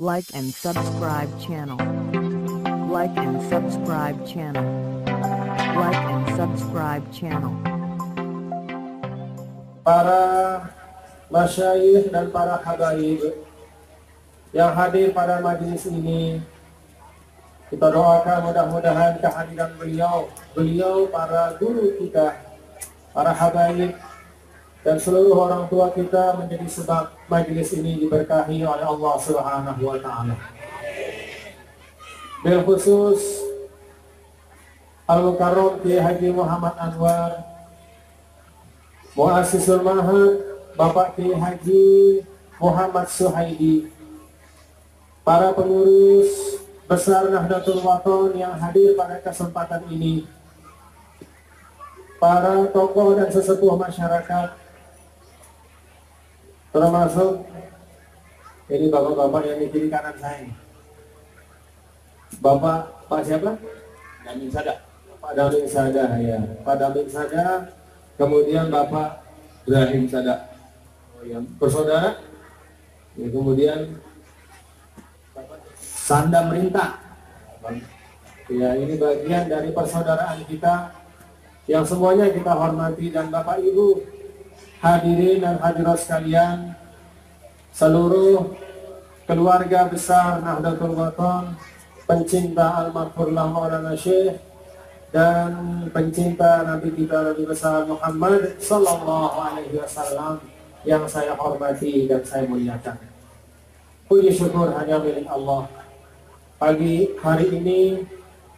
Like and subscribe channel. Like and subscribe channel. Like and subscribe channel. para masyayikh dan para habaib yang hadir pada majelis ini kita doakan mudah-mudahan kehadiran beliau beliau para guru kita para habaib dan seluruh orang tua kita menjadi sebab majelis ini diberkahi oleh Allah Subhanahu wa taala. Bil khusus Al-Mukarram Kiai Haji Muhammad Anwar Muassisul Mahad Bapak Kiai Haji Muhammad Suhaidi para pengurus besar Nahdlatul Wathon yang hadir pada kesempatan ini para tokoh dan sesepuh masyarakat termasuk ini bapak-bapak yang di kiri kanan saya Bapak Pak siapa? Damin Sada. Pak Damin Sada ya Pak Damin Sada kemudian Bapak Ibrahim Sada. oh, ya, bersaudara ya, kemudian Sanda Merintah. ya ini bagian dari persaudaraan kita yang semuanya kita hormati dan Bapak Ibu hadirin dan hadirat sekalian seluruh keluarga besar Nahdlatul Wathon pencinta almarhumlah Maulana Syekh dan pencinta Nabi kita Nabi besar Muhammad Sallallahu Alaihi Wasallam yang saya hormati dan saya muliakan. Puji syukur hanya milik Allah. Pagi hari ini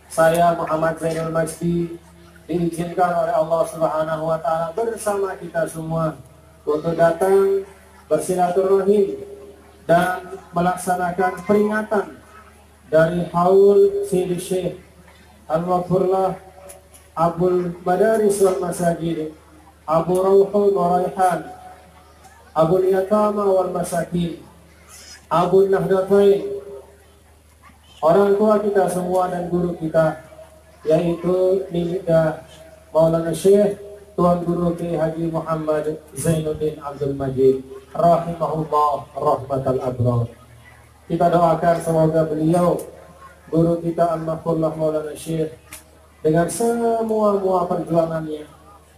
saya Muhammad Zainal Majdi diizinkan oleh Allah Subhanahu wa taala bersama kita semua untuk datang bersilaturahim dan melaksanakan peringatan dari haul Sidi Syekh Al-Mafurlah Abul Madaris wal Masajid Abu Rauhul wa Raihan Abu Yatama wal Masakin Abu Nahdatain orang tua kita semua dan guru kita yaitu Nilida Maulana Syekh Tuan Guru Ki Haji Muhammad Zainuddin Abdul Majid rahimahullah rahmatal abrar kita doakan semoga beliau guru kita Al-Mahfullah Maulana Syekh dengan semua mua perjuangannya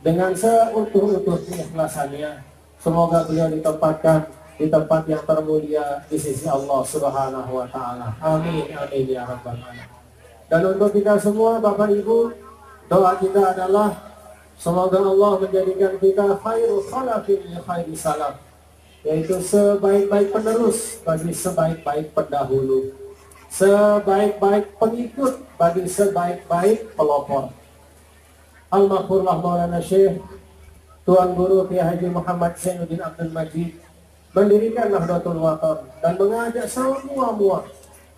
dengan seutuh-utuh keikhlasannya semoga beliau ditempatkan di tempat yang termulia di sisi Allah Subhanahu wa taala. Amin amin ya rabbal alamin. Dan untuk kita semua Bapak Ibu, doa kita adalah semoga Allah menjadikan kita khairul khalaqin li khairi salaf yaitu sebaik-baik penerus bagi sebaik-baik pendahulu sebaik-baik pengikut bagi sebaik-baik pelopor. Al-Mahfurlah Maulana Syekh Tuan Guru Kiai Haji Muhammad Zainuddin Abdul Majid mendirikan Nahdlatul Wathon dan mengajak semua mua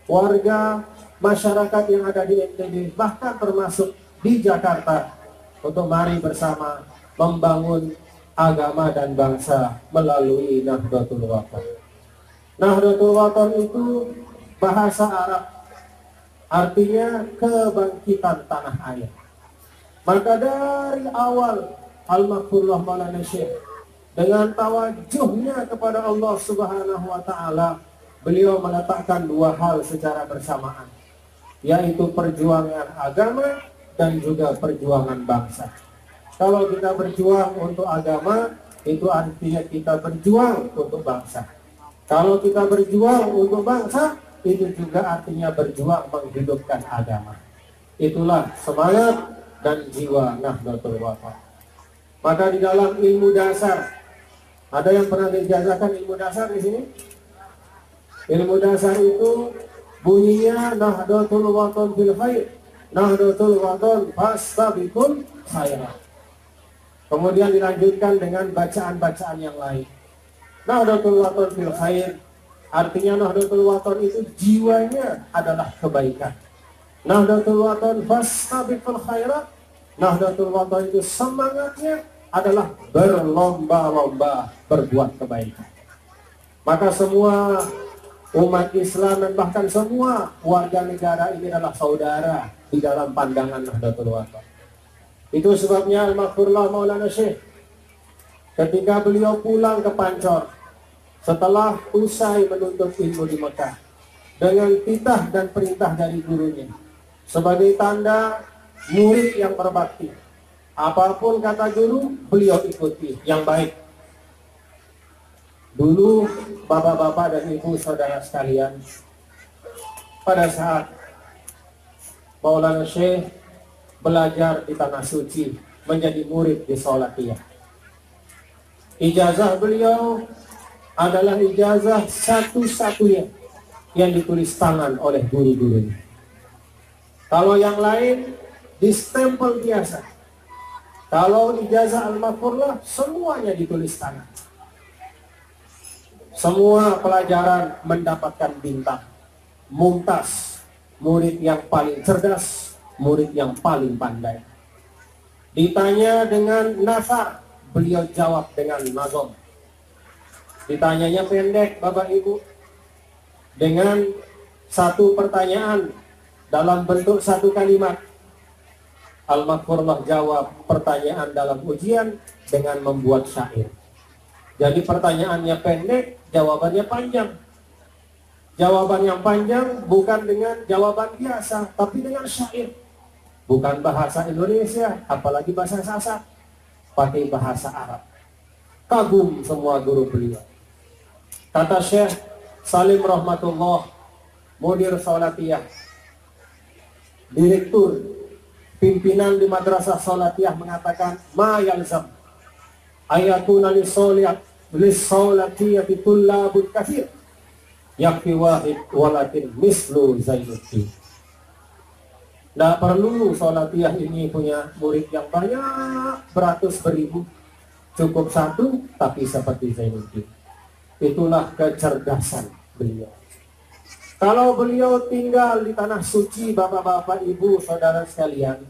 warga masyarakat yang ada di NTB bahkan termasuk di Jakarta untuk mari bersama membangun agama dan bangsa melalui Nahdlatul Wathon. Nahdlatul Wathon itu bahasa Arab artinya kebangkitan tanah air. Maka dari awal Al-Maghfurullah Maulana Syekh dengan tawajuhnya kepada Allah Subhanahu wa taala, beliau meletakkan dua hal secara bersamaan, yaitu perjuangan agama dan juga perjuangan bangsa. Kalau kita berjuang untuk agama, itu artinya kita berjuang untuk bangsa. Kalau kita berjuang untuk bangsa, itu juga artinya berjuang menghidupkan agama. Itulah semangat dan jiwa Nahdlatul Wathon. Maka di dalam ilmu dasar ada yang pernah dijazakan ilmu dasar di sini? Ilmu dasar itu bunyinya Nahdlatul Wathon bil khair. Nahdlatul Wathon fastabiqul khairat. Kemudian dilanjutkan dengan bacaan-bacaan yang lain. Nahdlatul Wathon bil khair artinya Nahdlatul Wathon itu jiwanya adalah kebaikan. Nahdlatul Wathon fastabiqul khairat. Nahdlatul Wathon itu semangatnya adalah berlomba-lomba berbuat kebaikan. Maka semua umat Islam dan bahkan semua warga negara ini adalah saudara di dalam pandangan Nahdlatul Wathon. Itu sebabnya Al-Maghfurullah Maulana Syekh ketika beliau pulang ke Pancor setelah usai menuntut ilmu di Mekah dengan titah dan perintah dari gurunya. Sebagai tanda murid yang berbakti. Apa pun kata guru, beliau ikuti yang baik. Dulu bapak-bapak dan ibu saudara sekalian, pada saat Maulana Syekh belajar di Tanah Suci, menjadi murid di Solatiyah. Ijazah beliau adalah ijazah satu-satunya yang ditulis tangan oleh guru-gurunya. Kalau yang lain distempel biasa. Kalau ijazah al-mafurlah semuanya ditulis tangan. Semua pelajaran mendapatkan bintang. Mumtaz, murid yang paling cerdas, murid yang paling pandai. Ditanya dengan nasar, beliau jawab dengan nazom. Ditanyanya pendek, Bapak Ibu, dengan satu pertanyaan dalam bentuk satu kalimat. Al-Maghfurullah jawab pertanyaan dalam ujian dengan membuat syair. Jadi pertanyaannya pendek, jawabannya panjang. Jawaban yang panjang bukan dengan jawaban biasa, tapi dengan syair. Bukan bahasa Indonesia, apalagi bahasa Sasak. Pakai bahasa Arab. Kagum semua guru beliau. Kata Syekh Salim Rahmatullah, Mudir Salatiyah, Direktur pimpinan di Madrasah Salatiyah mengatakan, Ma yalzam ayatuna lisoliyat lisolatiyati tullabun kafir yakfi wahid walakin mislu zainuddin. Tidak perlu Salatiyah ini punya murid yang banyak, beratus beribu. Cukup satu, tapi seperti Zainuddin. Itulah kecerdasan beliau. Kalau beliau tinggal di tanah suci, bapak-bapak, ibu, saudara sekalian,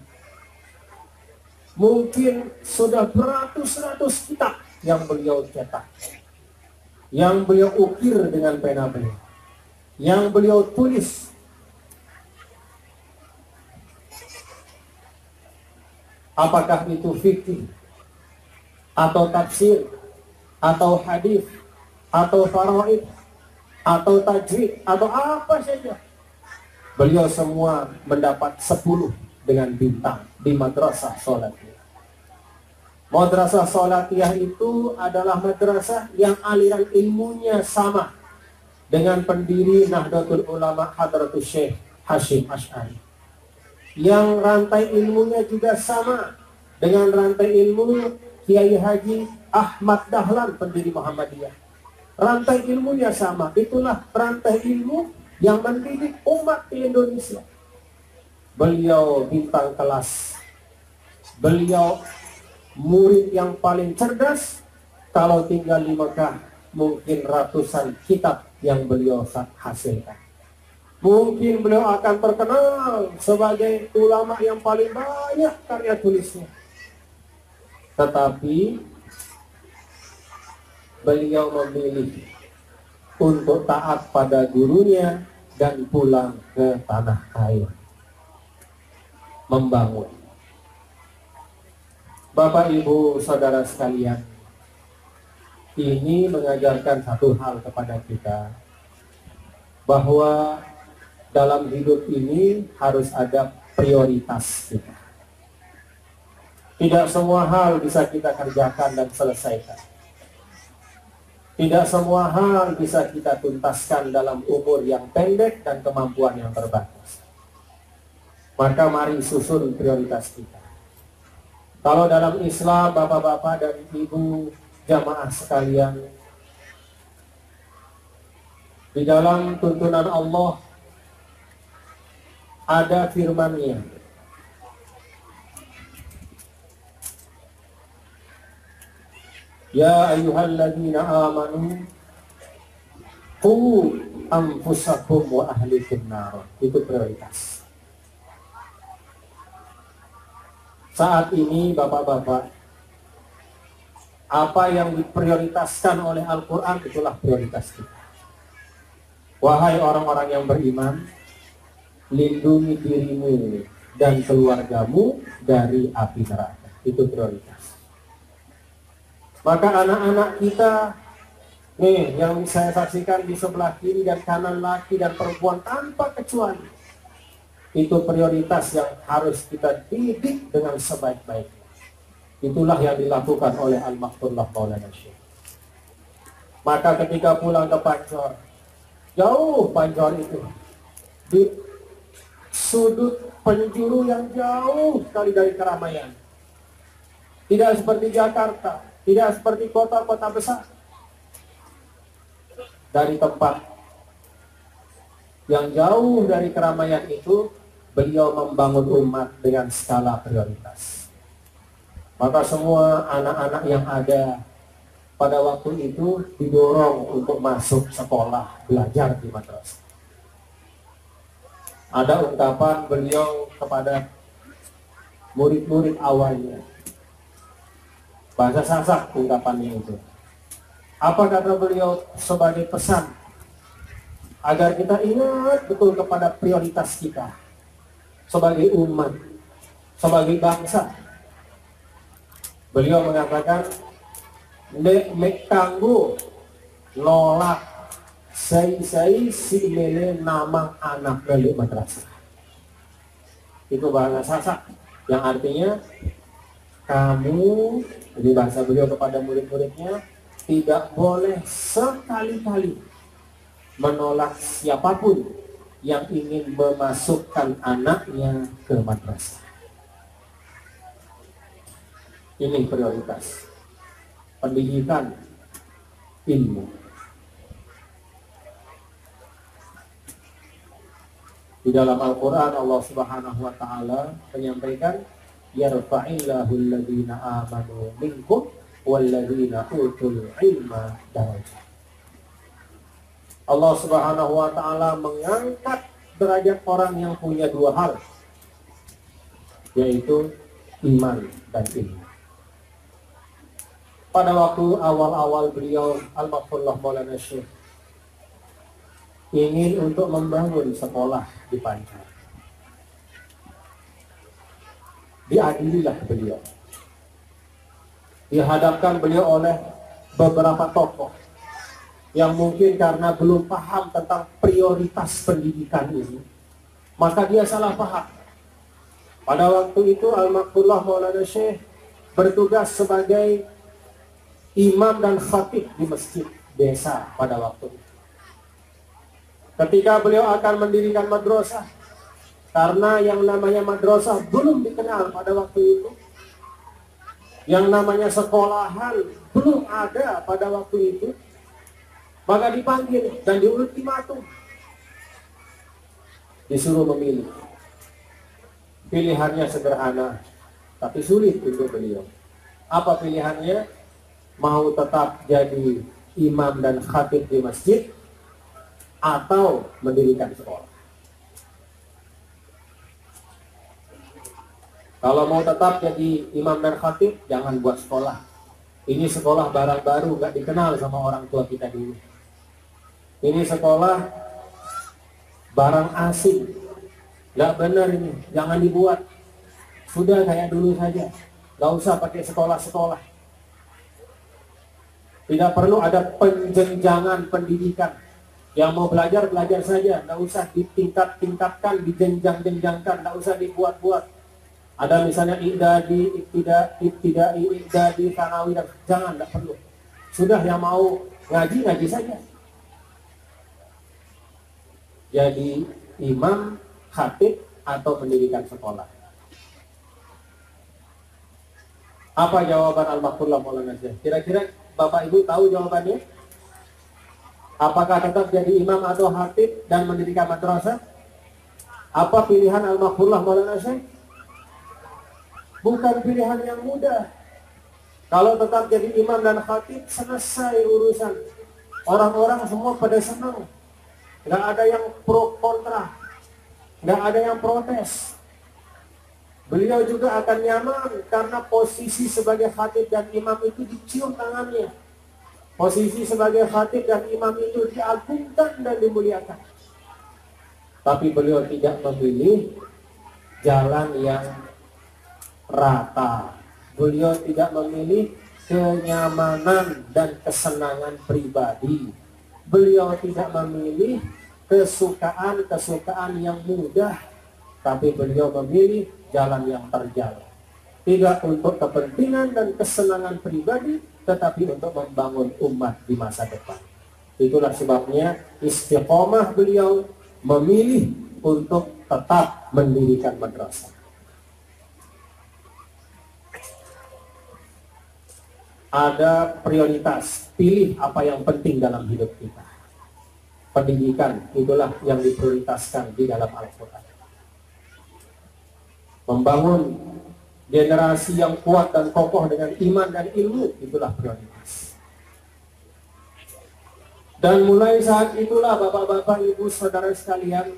mungkin sudah beratus-ratus kitab yang beliau cetak, yang beliau ukir dengan pena beliau, yang beliau tulis. Apakah itu fikih, atau tafsir, atau hadis, atau faraid atau tajwid atau apa saja. Beliau semua mendapat 10 dengan bintang di madrasah Salatiyah. Madrasah Salatiyah itu adalah madrasah yang aliran ilmunya sama dengan pendiri Nahdlatul Ulama Hadratus Syekh Hashim Ash'ari. Yang rantai ilmunya juga sama dengan rantai ilmu Kiai Haji Ahmad Dahlan pendiri Muhammadiyah rantai ilmunya sama. Itulah rantai ilmu yang mendidik umat di Indonesia. Beliau bintang kelas. Beliau murid yang paling cerdas. Kalau tinggal di Mekah, mungkin ratusan kitab yang beliau hasilkan. Mungkin beliau akan terkenal sebagai ulama yang paling banyak karya tulisnya. Tetapi beliau memilih untuk taat pada gurunya dan pulang ke tanah air membangun Bapak Ibu Saudara sekalian ini mengajarkan satu hal kepada kita bahwa dalam hidup ini harus ada prioritas kita. Tidak semua hal bisa kita kerjakan dan selesaikan. Tidak semua hal bisa kita tuntaskan dalam umur yang pendek dan kemampuan yang terbatas. Maka mari susun prioritas kita. Kalau dalam Islam, bapak-bapak dan ibu jamaah sekalian, di dalam tuntunan Allah ada firman-Nya Ya ayyuhalladzina amanu Qu anfusakum wa ahlikum nar. Itu prioritas. Saat ini Bapak-bapak apa yang diprioritaskan oleh Al-Quran itulah prioritas kita. Wahai orang-orang yang beriman, lindungi dirimu dan keluargamu dari api neraka. Itu prioritas. Maka anak-anak kita Nih, yang saya saksikan di sebelah kiri dan kanan laki dan perempuan tanpa kecuali. Itu prioritas yang harus kita didik dengan sebaik-baiknya. Itulah yang dilakukan oleh Al-Maktullah Maulana Syekh. Maka ketika pulang ke Pancor, jauh Pancor itu, di sudut penjuru yang jauh sekali dari keramaian. Tidak seperti Jakarta, tidak seperti kota-kota besar dari tempat yang jauh dari keramaian itu beliau membangun umat dengan skala prioritas. Maka semua anak-anak yang ada pada waktu itu didorong untuk masuk sekolah belajar di madrasah. Ada ungkapan beliau kepada murid-murid awalnya. Bahasa sasak ungkapannya itu. Apa kata beliau sebagai pesan agar kita ingat betul kepada prioritas kita sebagai umat, sebagai bangsa. Beliau mengatakan nek mek tanggu nolak sai-sai si mele nama anak dari madrasah. Itu bahasa sasak yang artinya kamu di bahasa beliau kepada murid-muridnya tidak boleh sekali-kali menolak siapa pun yang ingin memasukkan anaknya ke madrasah. Ini prioritas. Pendidikan ilmu. Di dalam Al-Quran Allah Subhanahu wa Ta'ala menyampaikan yarfa'illahu alladhina amanu minkum walladzina utul ilma darajat. Allah Subhanahu wa taala mengangkat derajat orang yang punya dua hal yaitu iman dan ilmu. Pada waktu awal-awal beliau Al-Maqfullah Maulana Syekh ingin untuk membangun sekolah di Pancar. Diadililah beliau dihadapkan beliau oleh beberapa tokoh yang mungkin karena belum paham tentang prioritas pendidikan ini maka dia salah paham. Pada waktu itu Al-Maktullah Maulana Syekh bertugas sebagai imam dan khatib di masjid desa pada waktu itu. Ketika beliau akan mendirikan madrasah karena yang namanya madrasah belum dikenal pada waktu itu yang namanya sekolahan belum ada pada waktu itu maka dipanggil dan diultimatum. Disuruh memilih. Pilihannya sederhana tapi sulit untuk beliau. Apa pilihannya? Mau tetap jadi imam dan khatib di masjid atau mendirikan sekolah? Kalau mau tetap jadi imam dan khatib, jangan buat sekolah. Ini sekolah barang baru, gak dikenal sama orang tua kita dulu. Ini sekolah barang asing. Gak benar ini, jangan dibuat. Sudah kayak dulu saja. Gak usah pakai sekolah-sekolah. Tidak perlu ada penjenjangan pendidikan. Yang mau belajar, belajar saja. Gak usah ditingkat-tingkatkan, dijenjang-jenjangkan. Gak usah dibuat-buat ada misalnya idadi, ibtida, ibtidai, idadi, tanawi dan jangan, tidak perlu. Sudah yang mau ngaji ngaji saja. Jadi imam, khatib atau pendidikan sekolah. Apa jawaban Al-Makhullah Maulana Kira-kira Bapak Ibu tahu jawabannya? Apakah tetap jadi imam atau khatib dan mendirikan madrasah? Apa pilihan Al-Makhullah Maulana Syekh? bukan pilihan yang mudah. Kalau tetap jadi imam dan khatib, selesai urusan. Orang-orang semua pada senang. Nggak ada yang pro kontra. Nggak ada yang protes. Beliau juga akan nyaman karena posisi sebagai khatib dan imam itu dicium tangannya. Posisi sebagai khatib dan imam itu diagungkan dan dimuliakan. Tapi beliau tidak memilih jalan yang rata. Beliau tidak memilih kenyamanan dan kesenangan pribadi. Beliau tidak memilih kesukaan-kesukaan yang mudah, tapi beliau memilih jalan yang terjal. Tidak untuk kepentingan dan kesenangan pribadi, tetapi untuk membangun umat di masa depan. Itulah sebabnya istiqomah beliau memilih untuk tetap mendirikan madrasah. Ada prioritas, pilih apa yang penting dalam hidup kita. Pendidikan itulah yang diprioritaskan di dalam Al-Quran. Membangun generasi yang kuat dan kokoh dengan iman dan ilmu itulah prioritas. Dan mulai saat itulah Bapak-bapak, Ibu, Saudara sekalian,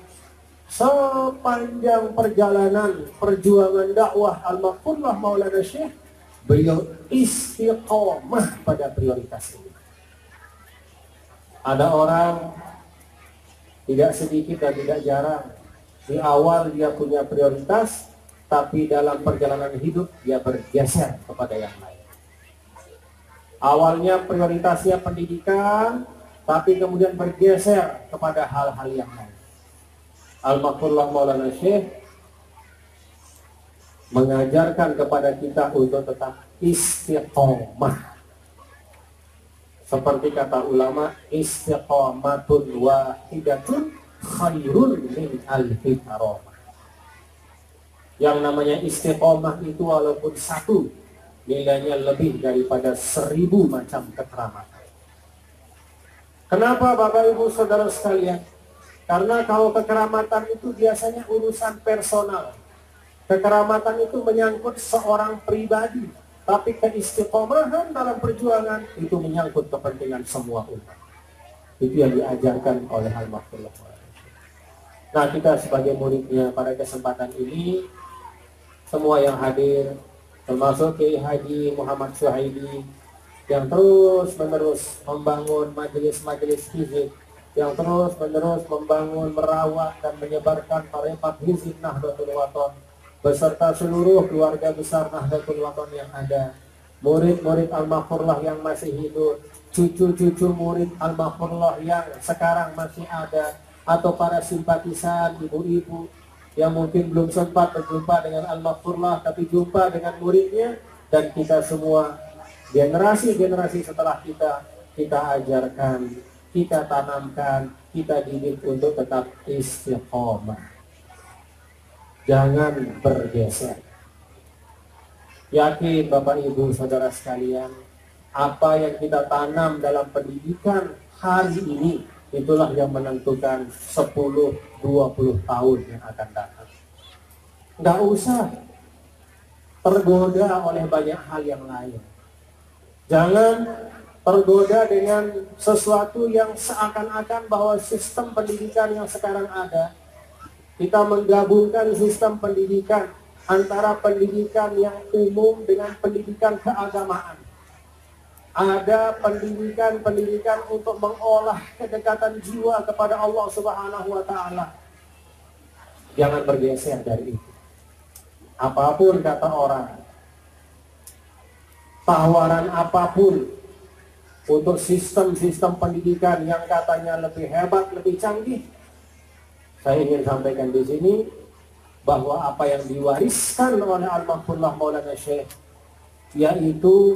sepanjang perjalanan perjuangan dakwah Al-Maqfurlah Maulana Syekh, beliau istiqomah pada prioritas ini. Ada orang tidak sedikit dan tidak jarang di awal dia punya prioritas tapi dalam perjalanan hidup dia bergeser kepada yang lain. Awalnya prioritasnya pendidikan, tapi kemudian bergeser kepada hal-hal yang lain. Al-Maqfurullah Maulana Syekh mengajarkan kepada kita untuk tetap istiqomah. Seperti kata ulama, istiqomatun wahidatun khairun min alfi karomah yang namanya istiqomah itu walaupun satu nilainya lebih daripada seribu macam kekeramatan. Kenapa Bapak Ibu Saudara sekalian? Karena kalau kekeramatan itu biasanya urusan personal. Kekeramatan itu menyangkut seorang pribadi. Tapi keistiqomahan dalam perjuangan itu menyangkut kepentingan semua umat. Itu yang diajarkan oleh Al-Mahfullah. Nah kita sebagai muridnya pada kesempatan ini semua yang hadir, termasuk Kiai Haji Muhammad Suhaidi yang terus menerus membangun majelis-majelis hizib, yang terus menerus membangun, merawat dan menyebarkan parepat hizib Nahdlatul Waton beserta seluruh keluarga besar Nahdlatul Waton yang ada, murid-murid Al-Maghfurlah yang masih hidup, cucu-cucu murid Al-Maghfurlah yang sekarang masih ada, atau para simpatisan ibu-ibu yang mungkin belum sempat berjumpa dengan Al-Maghfurlah tapi jumpa dengan muridnya. Dan kita semua generasi-generasi setelah kita kita ajarkan, kita tanamkan, kita didik untuk tetap istiqomah. Jangan bergeser. Yakin Bapak Ibu Saudara sekalian, apa yang kita tanam dalam pendidikan hari ini itulah yang menentukan 10 20 tahun yang akan datang. Nggak usah tergoda oleh banyak hal yang lain. Jangan tergoda dengan sesuatu yang seakan-akan bahwa sistem pendidikan yang sekarang ada, kita menggabungkan sistem pendidikan antara pendidikan yang umum dengan pendidikan keagamaan ada pendidikan-pendidikan untuk mengolah kedekatan jiwa kepada Allah Subhanahu wa taala. Jangan bergeser dari itu. Apa pun kata orang, tawaran apa pun untuk sistem-sistem pendidikan yang katanya lebih hebat, lebih canggih, saya ingin sampaikan di sini bahwa apa yang diwariskan oleh Al-Mahfullah Maulana Syekh yaitu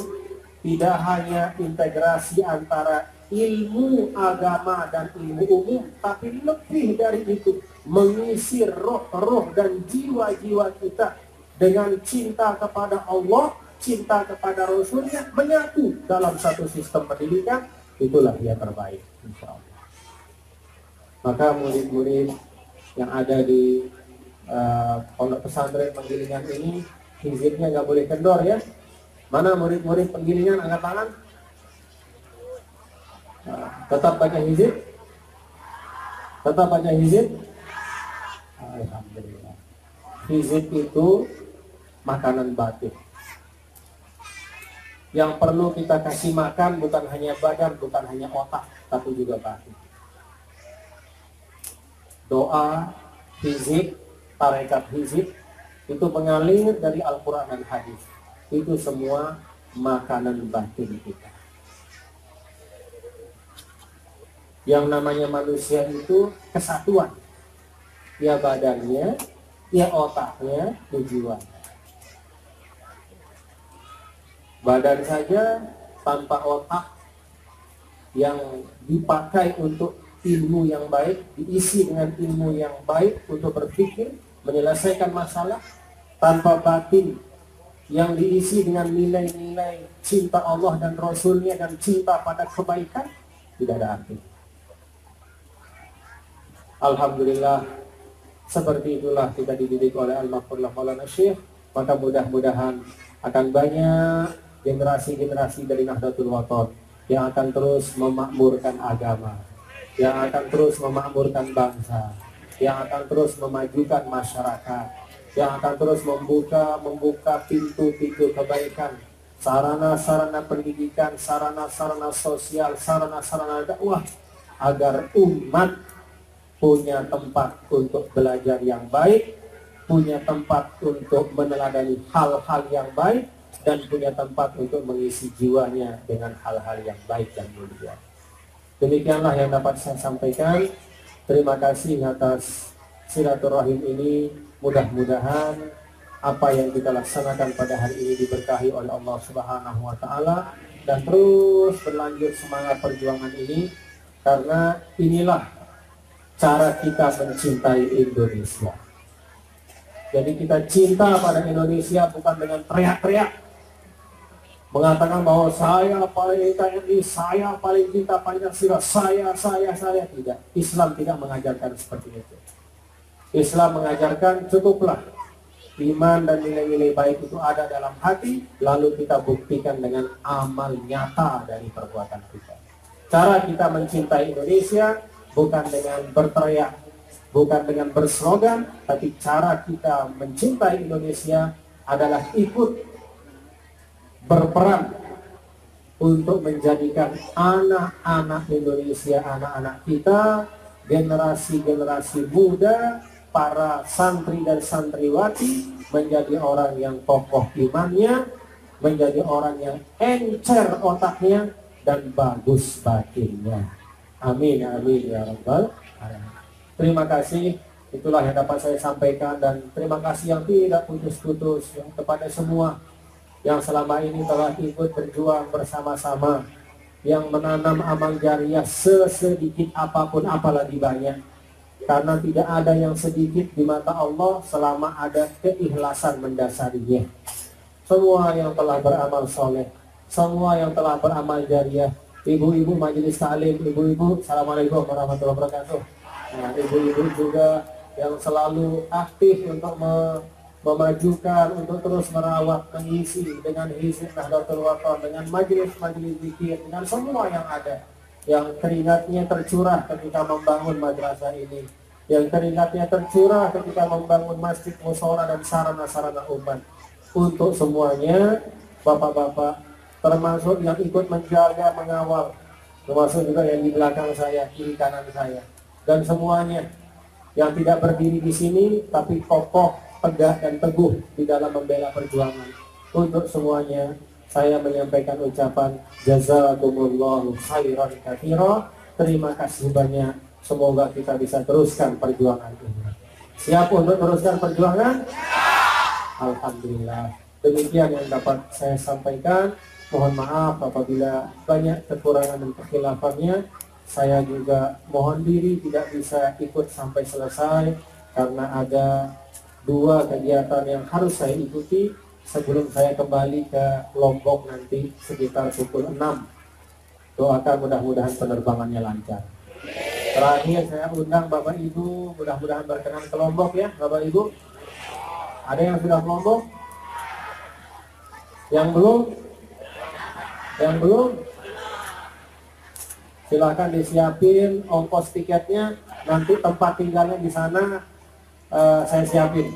tidak hanya integrasi antara ilmu agama dan ilmu umum, tapi lebih dari itu mengisi roh-roh dan jiwa-jiwa kita dengan cinta kepada Allah, cinta kepada Rasulnya menyatu dalam satu sistem pendidikan, itulah yang terbaik, insya Allah. Maka murid-murid yang ada di uh, pondok pesantren penggilingan ini, hizibnya nggak boleh kendor ya, Mana murid-murid penggilingan angkat tangan? Nah, tetap baca hizib? Tetap baca hizib? Alhamdulillah. Hizib itu makanan batin. Yang perlu kita kasih makan bukan hanya badan, bukan hanya otak, tapi juga batin. Doa, hizib, tarekat hizib, itu mengalir dari Al-Quran dan Hadis itu semua makanan batin kita. Yang namanya manusia itu kesatuan. Ya badannya, ya otaknya, tujuan. Badan saja tanpa otak yang dipakai untuk ilmu yang baik, diisi dengan ilmu yang baik untuk berpikir, menyelesaikan masalah, tanpa batin yang diisi dengan nilai-nilai cinta Allah dan Rasulnya dan cinta pada kebaikan, tidak ada arti. Alhamdulillah, seperti itulah kita dididik oleh Al-Mahfurullah Maulana Syekh, maka mudah-mudahan akan banyak generasi-generasi dari Nahdlatul Wathon yang akan terus memakmurkan agama, yang akan terus memakmurkan bangsa, yang akan terus memajukan masyarakat, yang akan terus membuka membuka pintu-pintu kebaikan, sarana-sarana pendidikan, sarana-sarana sosial, sarana-sarana dakwah agar umat punya tempat untuk belajar yang baik, punya tempat untuk meneladani hal-hal yang baik, dan punya tempat untuk mengisi jiwanya dengan hal-hal yang baik dan mulia. Demikianlah yang dapat saya sampaikan. Terima kasih atas silaturahim ini. Mudah-mudahan apa yang kita laksanakan pada hari ini diberkahi oleh Allah Subhanahu wa taala dan terus berlanjut semangat perjuangan ini karena inilah cara kita mencintai Indonesia. Jadi kita cinta pada Indonesia bukan dengan teriak-teriak, mengatakan bahwa saya paling TNI, saya paling cinta Pancasila, saya, saya, saya tidak. Islam tidak mengajarkan seperti itu. Islam mengajarkan cukuplah iman dan nilai-nilai baik itu ada dalam hati, lalu kita buktikan dengan amal nyata dari perbuatan kita. Cara kita mencintai Indonesia bukan dengan berteriak, bukan dengan berslogan, tapi cara kita mencintai Indonesia adalah ikut berperan untuk menjadikan anak-anak Indonesia, anak-anak kita, generasi-generasi muda, para santri dan santriwati menjadi orang yang kokoh imannya, menjadi orang yang encer otaknya dan bagus batinnya. Amin, amin ya rabbal Terima kasih. Itulah yang dapat saya sampaikan dan terima kasih yang tidak putus-putus kepada semua yang selama ini telah ikut berjuang bersama-sama yang menanam amal jariah sesedikit apa pun apalagi banyak. Karena tidak ada yang sedikit di mata Allah selama ada keikhlasan mendasarinya. Semua yang telah beramal soleh semua yang telah beramal jariah ibu-ibu majelis salim ibu-ibu assalamualaikum warahmatullahi wabarakatuh. Nah ibu-ibu juga yang selalu aktif untuk memajukan untuk terus merawat mengisi dengan hizib Nahdlatul Wathon dengan majelis-majelis zikir dengan semua yang ada. Yang keringatnya tercurah ketika membangun madrasah ini. Yang keringatnya tercurah ketika membangun masjid musola dan sarana-sarana umat. Untuk semuanya bapak-bapak termasuk yang ikut menjaga mengawal termasuk juga yang di belakang saya kiri kanan saya. Dan semuanya yang tidak berdiri di sini tapi kokoh tegar dan teguh di dalam membela perjuangan. Untuk semuanya, saya menyampaikan ucapan jazakumullahu khairan katsira. Terima kasih banyak. Semoga kita bisa teruskan perjuangan ini. Siap untuk teruskan perjuangan? Alhamdulillah. Demikian yang dapat saya sampaikan. Mohon maaf apabila banyak kekurangan dan kekhilafannya. Saya juga mohon diri tidak bisa ikut sampai selesai karena ada dua kegiatan yang harus saya ikuti sebelum saya kembali ke Lombok nanti sekitar pukul 6 doakan mudah-mudahan penerbangannya lancar. Terakhir saya undang Bapak Ibu mudah-mudahan berkenan ke Lombok ya Bapak Ibu. Ada yang sudah ke Lombok? Yang belum? Yang belum? Silahkan disiapin ongkos tiketnya nanti tempat tinggalnya di sana uh, saya siapin.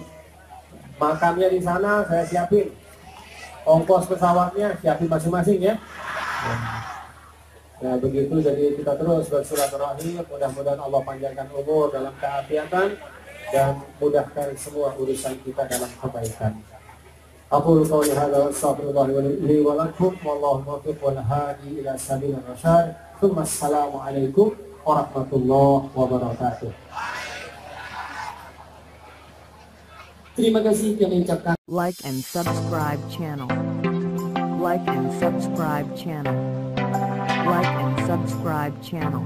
Makannya di sana saya siapin. Ongkos pesawatnya siapin masing-masing ya. Nah begitu jadi kita terus bersilaturahim mudah-mudahan Allah panjangkan umur dalam keafiatan dan mudahkan semua urusan kita dalam kebaikan. أقول قولي هذا وأستغفر الله لي ولكم والله الموفق والهادي إلى سبيل الرشاد ثم السلام عليكم ورحمة الله وبركاته Terima kasih kami ucapkan Like and subscribe channel. Like and subscribe channel. Like and subscribe channel.